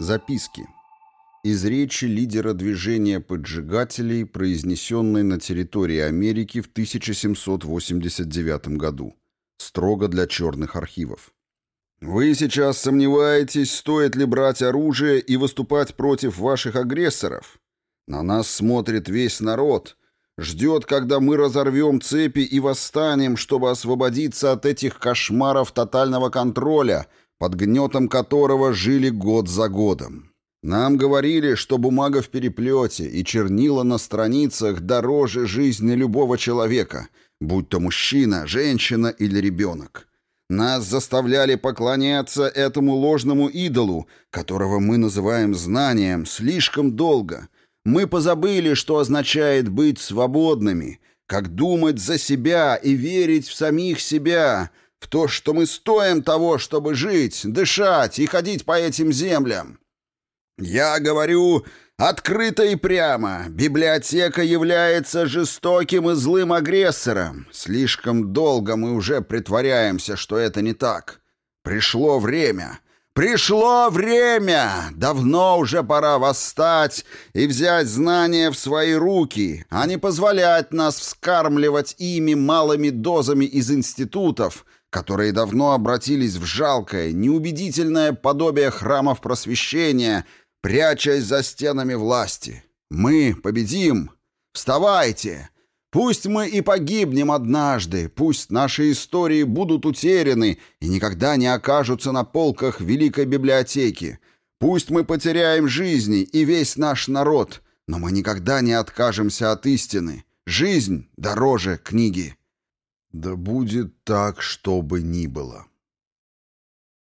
Записки. Из речи лидера движения поджигателей, произнесенной на территории Америки в 1789 году. Строго для черных архивов. «Вы сейчас сомневаетесь, стоит ли брать оружие и выступать против ваших агрессоров? На нас смотрит весь народ. Ждет, когда мы разорвем цепи и восстанем, чтобы освободиться от этих кошмаров тотального контроля, под гнетом которого жили год за годом. Нам говорили, что бумага в переплете и чернила на страницах дороже жизни любого человека, будь то мужчина, женщина или ребенок. Нас заставляли поклоняться этому ложному идолу, которого мы называем знанием, слишком долго. Мы позабыли, что означает быть свободными, как думать за себя и верить в самих себя, в то, что мы стоим того, чтобы жить, дышать и ходить по этим землям. Я говорю открыто и прямо, библиотека является жестоким и злым агрессором. Слишком долго мы уже притворяемся, что это не так. Пришло время. Пришло время! Давно уже пора восстать и взять знания в свои руки, а не позволять нас вскармливать ими малыми дозами из институтов — которые давно обратились в жалкое, неубедительное подобие храмов просвещения, прячась за стенами власти. Мы победим! Вставайте! Пусть мы и погибнем однажды, пусть наши истории будут утеряны и никогда не окажутся на полках Великой Библиотеки. Пусть мы потеряем жизни и весь наш народ, но мы никогда не откажемся от истины. Жизнь дороже книги. Да будет так, чтобы ни было.